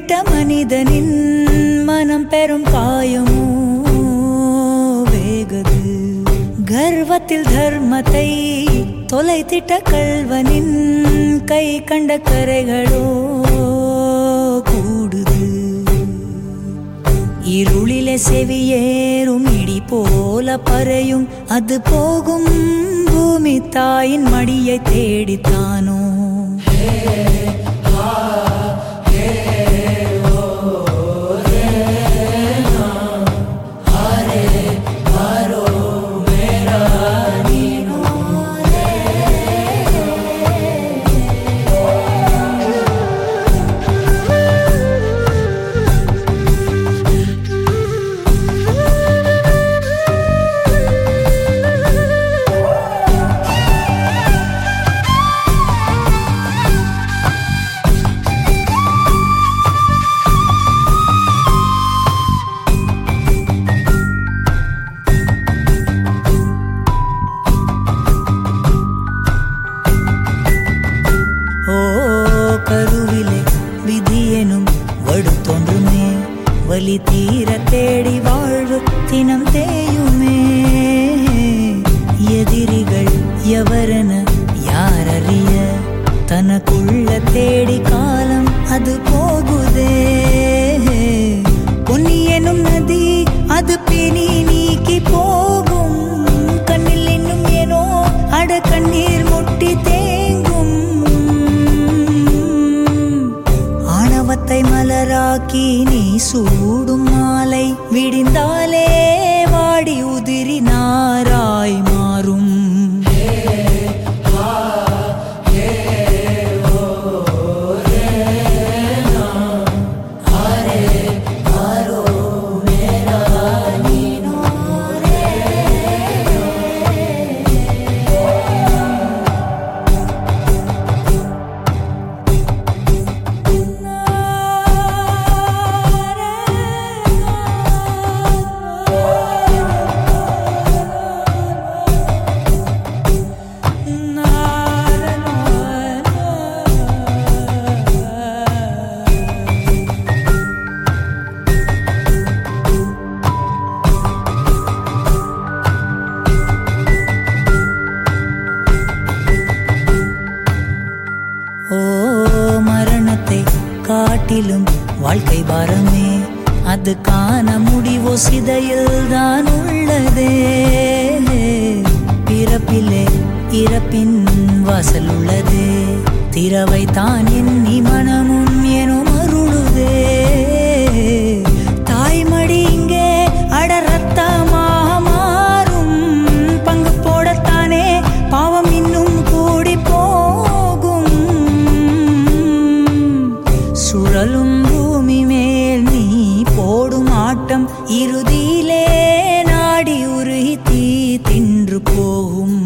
விட்ட மனிதனின் மனம் பெறும் காயமோ வேகது. கர்வத்தில் தர்மத்தை தொலைத்திட்ட கல்வனின் கை கண்ட கரைகளோ கூடுது. இருளிலே செவியேறும் இடி போல பறையும் அது போகும் பூமி தாயின் மடியை தேடித்தானோ? ஓ வலி தீர தேடி வாழ்வு தினம் தேயுமே. எதிரிகள் எவரென யாரறிய? தனக்குள்ள தேடி காலம் அது போகுதே. பொன்னி எனும் நதி அது பிணி நீக்கி போ. மலராக்கி நீ சூடும் மாலை விடிந்தாலே வாடி உதிரி காட்டிலும் வாழ்க்கை பாரமே. அதுக்கான காண முடிவோ சிதையில் தான் உள்ளதே. பிறப்பிலே இறப்பின் வாசல் உள்ளதே. திறவை தான் எண்ணி மனமும் போகும்